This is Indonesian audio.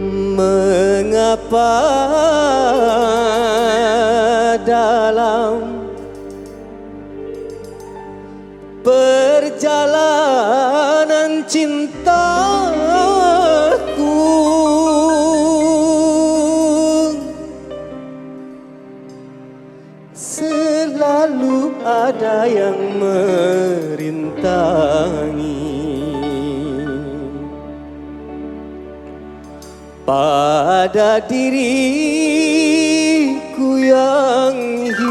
Mengapa dalam perjalanan cintaku? Selalu ada yang merintangi. pada diriku yang hilang